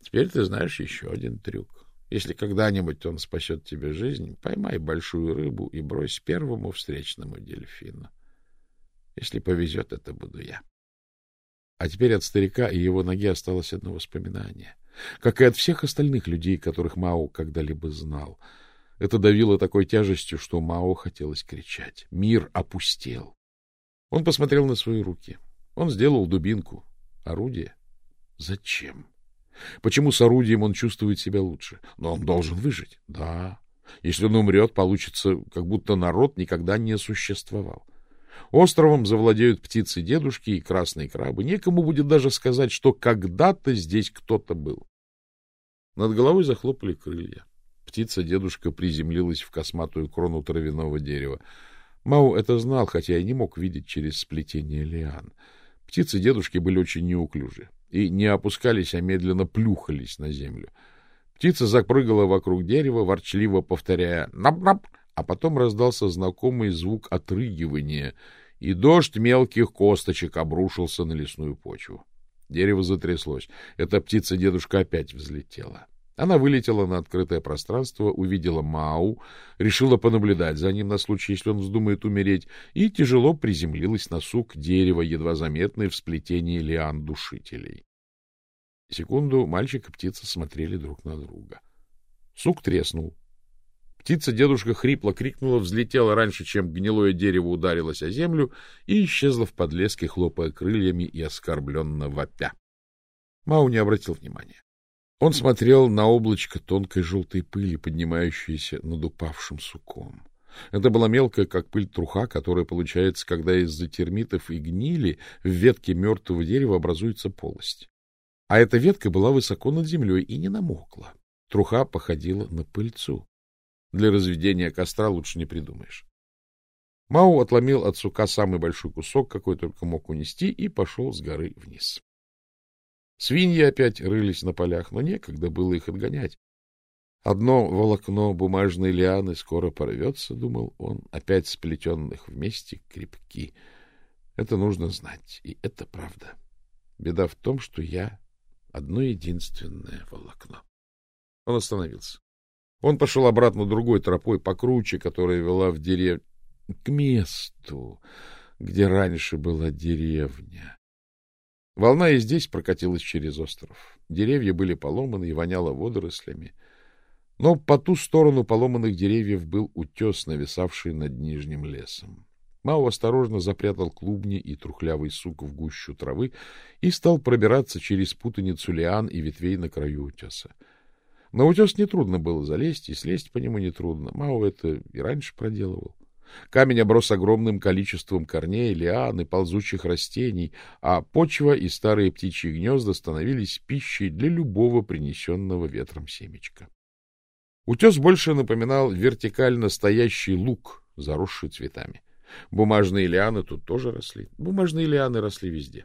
A: Теперь ты знаешь еще один трюк. Если когда-нибудь он спасет тебе жизнь, поймай большую рыбу и брось первому встречному дельфину. Если повезет, это буду я. А теперь от старика и его ноги осталось одно воспоминание. Как и от всех остальных людей, которых Мау когда-либо знал — это давило такой тяжестью, что Мао хотелось кричать. Мир опустел. Он посмотрел на свои руки. Он сделал дубинку. Орудие? Зачем? Почему с орудием он чувствует себя лучше? Но он должен выжить. Да. Если он умрет, получится, как будто народ никогда не существовал. Островом завладеют птицы дедушки и красные крабы. Некому будет даже сказать, что когда-то здесь кто-то был. Над головой захлопали крылья. Птица-дедушка приземлилась в косматую крону травяного дерева. Мау это знал, хотя и не мог видеть через сплетение лиан. Птицы дедушки были очень неуклюжи и не опускались, а медленно плюхались на землю. Птица запрыгала вокруг дерева, ворчливо повторяя «нап-нап», а потом раздался знакомый звук отрыгивания, и дождь мелких косточек обрушился на лесную почву. Дерево затряслось. Эта птица-дедушка опять взлетела. Она вылетела на открытое пространство, увидела Мау, решила понаблюдать за ним на случай, если он вздумает умереть, и тяжело приземлилась на сук дерева, едва заметный в сплетении лиан-душителей. Секунду мальчик и птица смотрели друг на друга. Сук треснул. Птица-дедушка хрипло крикнула, взлетела раньше, чем гнилое дерево ударилось о землю, и исчезла в подлеске, хлопая крыльями и оскорбленно вопя. Мау не обратил внимания. Он смотрел на облачко тонкой желтой пыли, поднимающейся над упавшим суком. Это была мелкая, как пыль труха, которая получается, когда из-за термитов и гнили в ветке мертвого дерева образуется полость. А эта ветка была высоко над землей и не намокла. Труха походила на пыльцу. Для разведения костра лучше не придумаешь. Мау отломил от сука самый большой кусок, какой только мог унести, и пошел с горы вниз. Свиньи опять рылись на полях, но некогда было их отгонять. Одно волокно бумажной лианы скоро порвется, — думал он, — опять сплетенных вместе крепки. Это нужно знать, и это правда. Беда в том, что я одно единственное волокно. Он остановился. Он пошел обратно другой тропой, покруче, которая вела в деревню, к месту, где раньше была деревня. Волна и здесь прокатилась через остров. Деревья были поломаны и воняло водорослями. Но по ту сторону поломанных деревьев был утес, нависавший над нижним лесом. Мао осторожно запрятал клубни и трухлявый сук в гущу травы и стал пробираться через путаницу лиан и ветвей на краю утеса. На утес нетрудно было залезть, и слезть по нему нетрудно. Мао это и раньше проделывал. Камень оброс огромным количеством корней, лиан и ползучих растений, а почва и старые птичьи гнезда становились пищей для любого принесенного ветром семечка. Утес больше напоминал вертикально стоящий лук, заросший цветами. Бумажные лианы тут тоже росли. Бумажные лианы росли везде.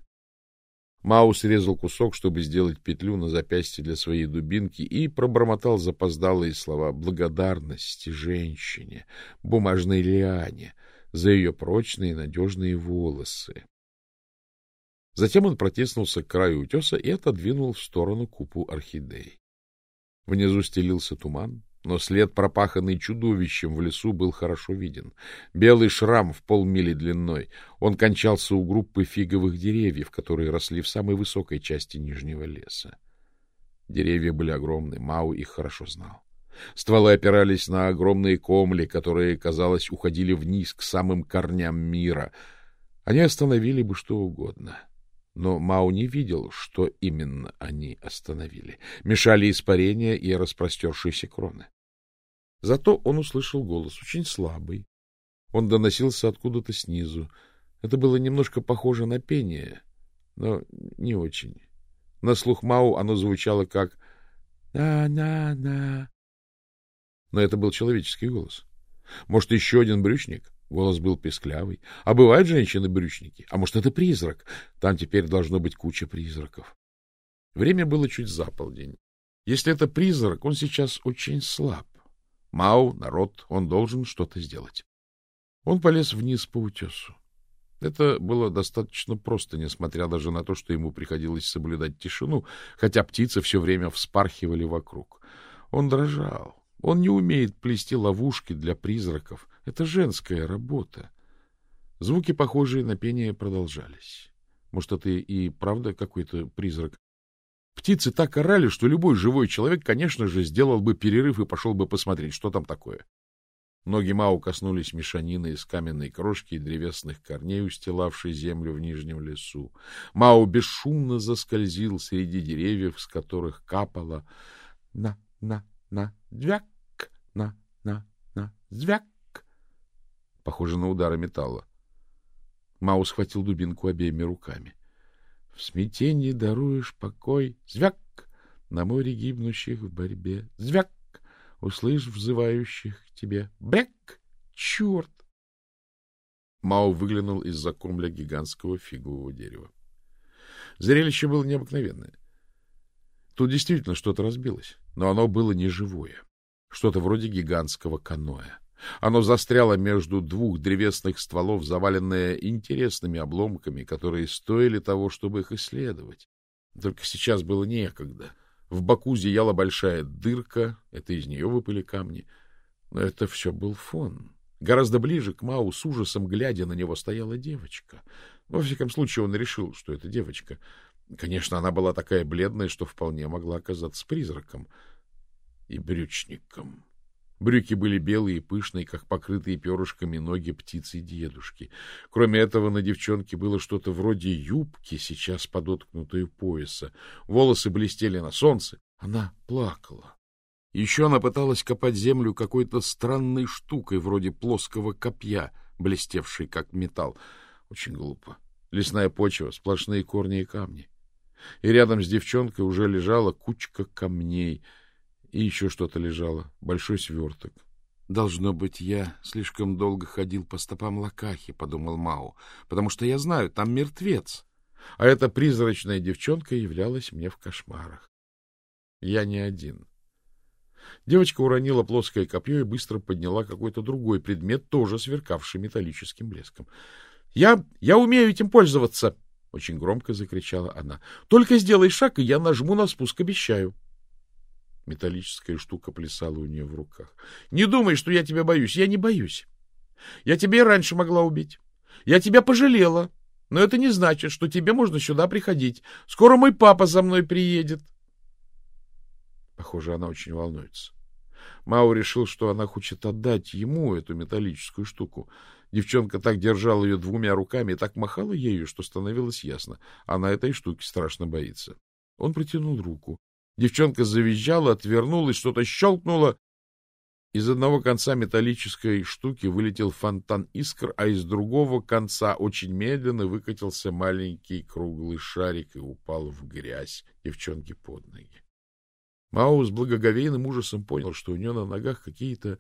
A: Мау срезал кусок, чтобы сделать петлю на запястье для своей дубинки, и пробормотал запоздалые слова благодарности женщине, бумажной лиане, за ее прочные надежные волосы. Затем он протиснулся к краю утеса и отодвинул в сторону купу орхидей. Внизу стелился туман, но след, пропаханный чудовищем в лесу, был хорошо виден. Белый шрам в полмили длиной. Он кончался у группы фиговых деревьев, которые росли в самой высокой части нижнего леса. Деревья были огромны, Мау их хорошо знал. Стволы опирались на огромные комли, которые, казалось, уходили вниз к самым корням мира. Они остановили бы что угодно. Но Мау не видел, что именно они остановили. Мешали испарения и распростершиеся кроны. Зато он услышал голос, очень слабый. Он доносился откуда-то снизу. Это было немножко похоже на пение, но не очень. На слух Мау оно звучало как «на-на-на». Но это был человеческий голос. Может, еще один брючник? Голос был песклявый. А бывают женщины-брючники? А может, это призрак? Там теперь должно быть куча призраков. Время было чуть за полдень. Если это призрак, он сейчас очень слаб. Мау, народ, он должен что-то сделать. Он полез вниз по утесу. Это было достаточно просто, несмотря даже на то, что ему приходилось соблюдать тишину, хотя птицы все время вспархивали вокруг. Он дрожал. Он не умеет плести ловушки для призраков. Это женская работа. Звуки, похожие на пение, продолжались. Может, это и правда какой-то призрак. Птицы так орали, что любой живой человек, конечно же, сделал бы перерыв и пошел бы посмотреть, что там такое. Ноги Мау коснулись мешанины из каменной крошки и древесных корней, устилавшей землю в нижнем лесу. Мау бесшумно заскользил среди деревьев, с которых капало на, на, на, звяк, на, на, на, звяк. Похоже на удары металла. Мау схватил дубинку обеими руками. В смятении даруешь покой, звяк, на море гибнущих в борьбе, звяк, услышь взывающих к тебе, бэк, черт! Мао выглянул из-за кормля гигантского фигового дерева. Зрелище было необыкновенное. Тут действительно что-то разбилось, но оно было не живое, что-то вроде гигантского каноэ. Оно застряло между двух древесных стволов, заваленное интересными обломками, которые стоили того, чтобы их исследовать. Только сейчас было некогда. В боку зияла большая дырка, это из нее выпали камни. Но это все был фон. Гораздо ближе к Мау, с ужасом глядя на него, стояла девочка. Во всяком случае, он решил, что это девочка. Конечно, она была такая бледная, что вполне могла оказаться призраком и брючником. Брюки были белые и пышные, как покрытые перышками ноги птицы дедушки. Кроме этого, на девчонке было что-то вроде юбки, сейчас подоткнутой пояса. Волосы блестели на солнце. Она плакала. Еще она пыталась копать землю какой-то странной штукой, вроде плоского копья, блестевшей, как металл. Очень глупо. Лесная почва, сплошные корни и камни. И рядом с девчонкой уже лежала кучка камней — и еще что-то лежало, большой сверток. «Должно быть, я слишком долго ходил по стопам Лакахи», — подумал Мау, «потому что я знаю, там мертвец, а эта призрачная девчонка являлась мне в кошмарах. Я не один». Девочка уронила плоское копье и быстро подняла какой-то другой предмет, тоже сверкавший металлическим блеском. — Я... я умею этим пользоваться! — очень громко закричала она. — Только сделай шаг, и я нажму на спуск, обещаю. — Металлическая штука плясала у нее в руках. — Не думай, что я тебя боюсь. Я не боюсь. Я тебя и раньше могла убить. Я тебя пожалела. Но это не значит, что тебе можно сюда приходить. Скоро мой папа за мной приедет. Похоже, она очень волнуется. Мау решил, что она хочет отдать ему эту металлическую штуку. Девчонка так держала ее двумя руками и так махала ею, что становилось ясно. Она этой штуки страшно боится. Он протянул руку. Девчонка завизжала, отвернулась, что-то щелкнуло. Из одного конца металлической штуки вылетел фонтан искр, а из другого конца очень медленно выкатился маленький круглый шарик и упал в грязь девчонке под ноги. Мау с благоговейным ужасом понял, что у нее на ногах какие-то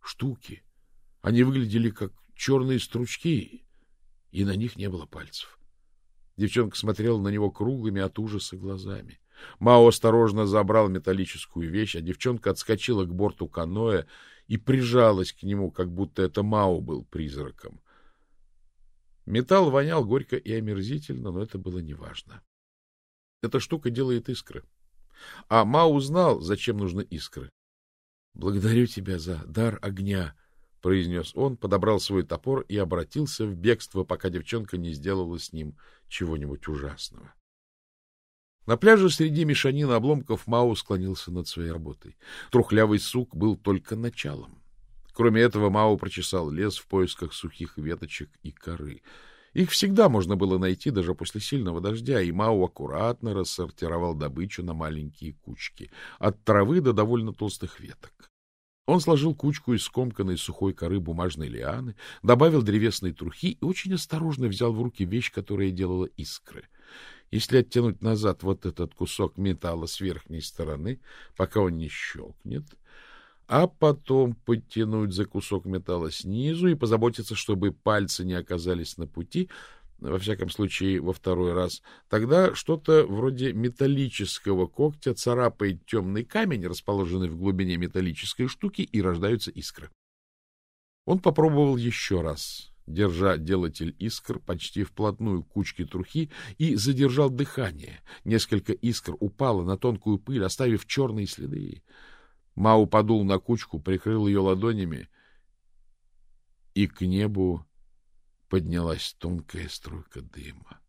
A: штуки. Они выглядели как черные стручки, и на них не было пальцев. Девчонка смотрела на него круглыми от ужаса глазами. Мао осторожно забрал металлическую вещь, а девчонка отскочила к борту каноэ и прижалась к нему, как будто это Мао был призраком. Металл вонял горько и омерзительно, но это было неважно. Эта штука делает искры. А Мао знал, зачем нужны искры. — Благодарю тебя за дар огня, — произнес он, подобрал свой топор и обратился в бегство, пока девчонка не сделала с ним чего-нибудь ужасного. На пляже среди мешанины обломков Мау склонился над своей работой. Трухлявый сук был только началом. Кроме этого, Мау прочесал лес в поисках сухих веточек и коры. Их всегда можно было найти даже после сильного дождя, и Мау аккуратно рассортировал добычу на маленькие кучки, от травы до довольно толстых веток. Он сложил кучку из скомканной сухой коры бумажной лианы, добавил древесной трухи и очень осторожно взял в руки вещь, которая делала искры. Если оттянуть назад вот этот кусок металла с верхней стороны, пока он не щелкнет, а потом подтянуть за кусок металла снизу и позаботиться, чтобы пальцы не оказались на пути, во всяком случае, во второй раз, тогда что-то вроде металлического когтя царапает темный камень, расположенный в глубине металлической штуки, и рождаются искры. Он попробовал еще раз держа делатель искр почти вплотную к кучке трухи, и задержал дыхание. Несколько искр упало на тонкую пыль, оставив черные следы. Мау подул на кучку, прикрыл ее ладонями, и к небу поднялась тонкая струйка дыма.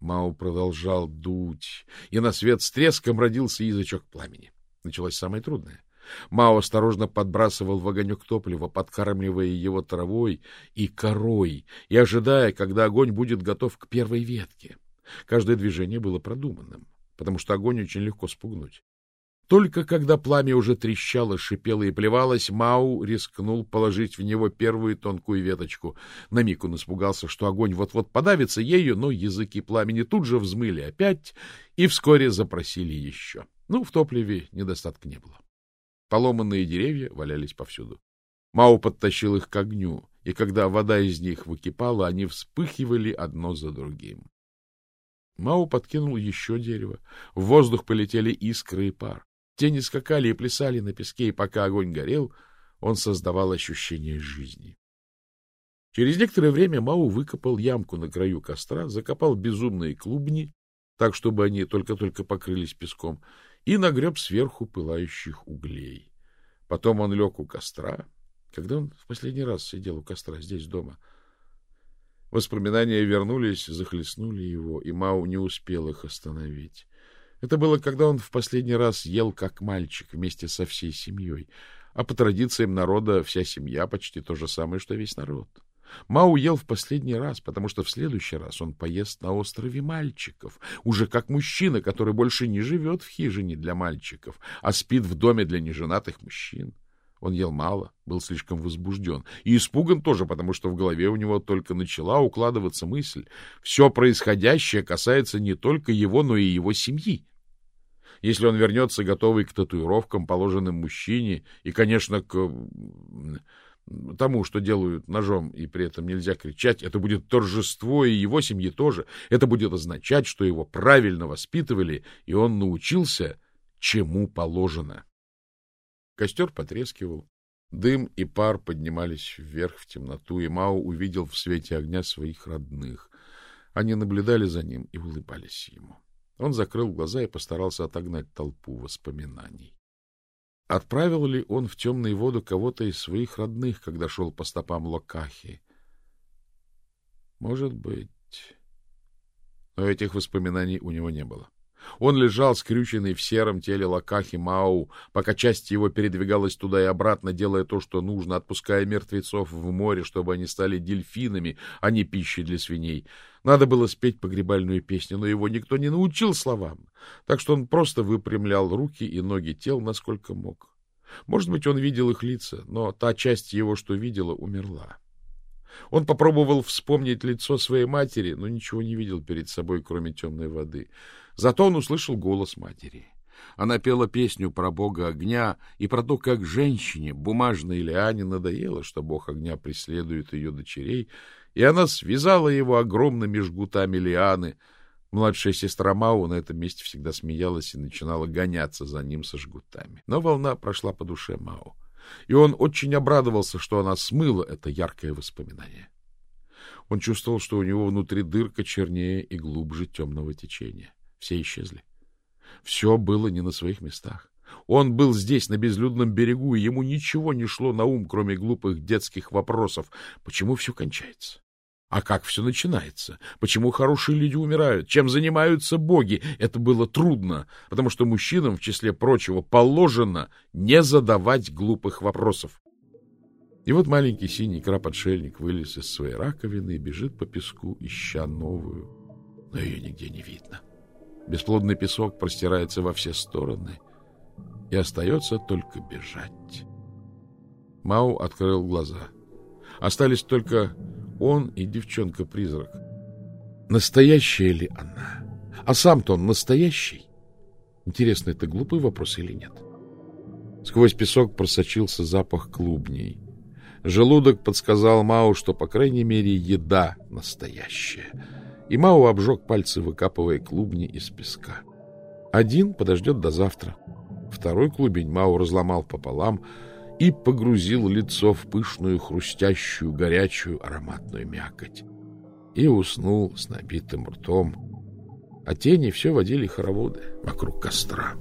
A: Мау продолжал дуть, и на свет с треском родился язычок пламени. Началось самое трудное — Мао осторожно подбрасывал в огонек топливо, подкармливая его травой и корой, и ожидая, когда огонь будет готов к первой ветке. Каждое движение было продуманным, потому что огонь очень легко спугнуть. Только когда пламя уже трещало, шипело и плевалось, Мау рискнул положить в него первую тонкую веточку. На миг он испугался, что огонь вот-вот подавится ею, но языки пламени тут же взмыли опять и вскоре запросили еще. Ну, в топливе недостатка не было. Поломанные деревья валялись повсюду. Мау подтащил их к огню, и когда вода из них выкипала, они вспыхивали одно за другим. Мау подкинул еще дерево. В воздух полетели искры и пар. Тени скакали и плясали на песке, и пока огонь горел, он создавал ощущение жизни. Через некоторое время Мау выкопал ямку на краю костра, закопал безумные клубни, так, чтобы они только-только покрылись песком, и нагреб сверху пылающих углей. Потом он лег у костра. Когда он в последний раз сидел у костра здесь дома? Воспоминания вернулись, захлестнули его, и Мау не успел их остановить. Это было, когда он в последний раз ел как мальчик вместе со всей семьей. А по традициям народа вся семья почти то же самое, что весь народ. Мау ел в последний раз, потому что в следующий раз он поест на острове мальчиков, уже как мужчина, который больше не живет в хижине для мальчиков, а спит в доме для неженатых мужчин. Он ел мало, был слишком возбужден. И испуган тоже, потому что в голове у него только начала укладываться мысль. Все происходящее касается не только его, но и его семьи. Если он вернется готовый к татуировкам, положенным мужчине, и, конечно, к тому, что делают ножом, и при этом нельзя кричать, это будет торжество и его семьи тоже. Это будет означать, что его правильно воспитывали, и он научился, чему положено. Костер потрескивал. Дым и пар поднимались вверх в темноту, и Мао увидел в свете огня своих родных. Они наблюдали за ним и улыбались ему. Он закрыл глаза и постарался отогнать толпу воспоминаний. Отправил ли он в темные воды кого-то из своих родных, когда шел по стопам Локахи? Может быть. Но этих воспоминаний у него не было. Он лежал скрюченный в сером теле Лакахи Мау, пока часть его передвигалась туда и обратно, делая то, что нужно, отпуская мертвецов в море, чтобы они стали дельфинами, а не пищей для свиней. Надо было спеть погребальную песню, но его никто не научил словам, так что он просто выпрямлял руки и ноги тел, насколько мог. Может быть, он видел их лица, но та часть его, что видела, умерла. Он попробовал вспомнить лицо своей матери, но ничего не видел перед собой, кроме темной воды. Зато он услышал голос матери. Она пела песню про бога огня и про то, как женщине, бумажной Лиане, надоело, что бог огня преследует ее дочерей, и она связала его огромными жгутами лианы. Младшая сестра Мау на этом месте всегда смеялась и начинала гоняться за ним со жгутами. Но волна прошла по душе Мау, и он очень обрадовался, что она смыла это яркое воспоминание. Он чувствовал, что у него внутри дырка чернее и глубже темного течения. Все исчезли. Все было не на своих местах. Он был здесь, на безлюдном берегу, и ему ничего не шло на ум, кроме глупых детских вопросов. Почему все кончается? А как все начинается? Почему хорошие люди умирают? Чем занимаются боги? Это было трудно, потому что мужчинам, в числе прочего, положено не задавать глупых вопросов. И вот маленький синий краб-отшельник вылез из своей раковины и бежит по песку, ища новую. Но ее нигде не видно. Бесплодный песок простирается во все стороны, и остается только бежать. Мау открыл глаза. Остались только он и девчонка-призрак. Настоящая ли она? А сам-то он настоящий? Интересно, это глупый вопрос или нет? Сквозь песок просочился запах клубней. Желудок подсказал Мау, что, по крайней мере, еда настоящая. И Мау обжег пальцы, выкапывая клубни из песка. Один подождет до завтра. Второй клубень Мау разломал пополам — и погрузил лицо в пышную, хрустящую, горячую, ароматную мякоть. И уснул с набитым ртом, а тени все водили хороводы вокруг костра.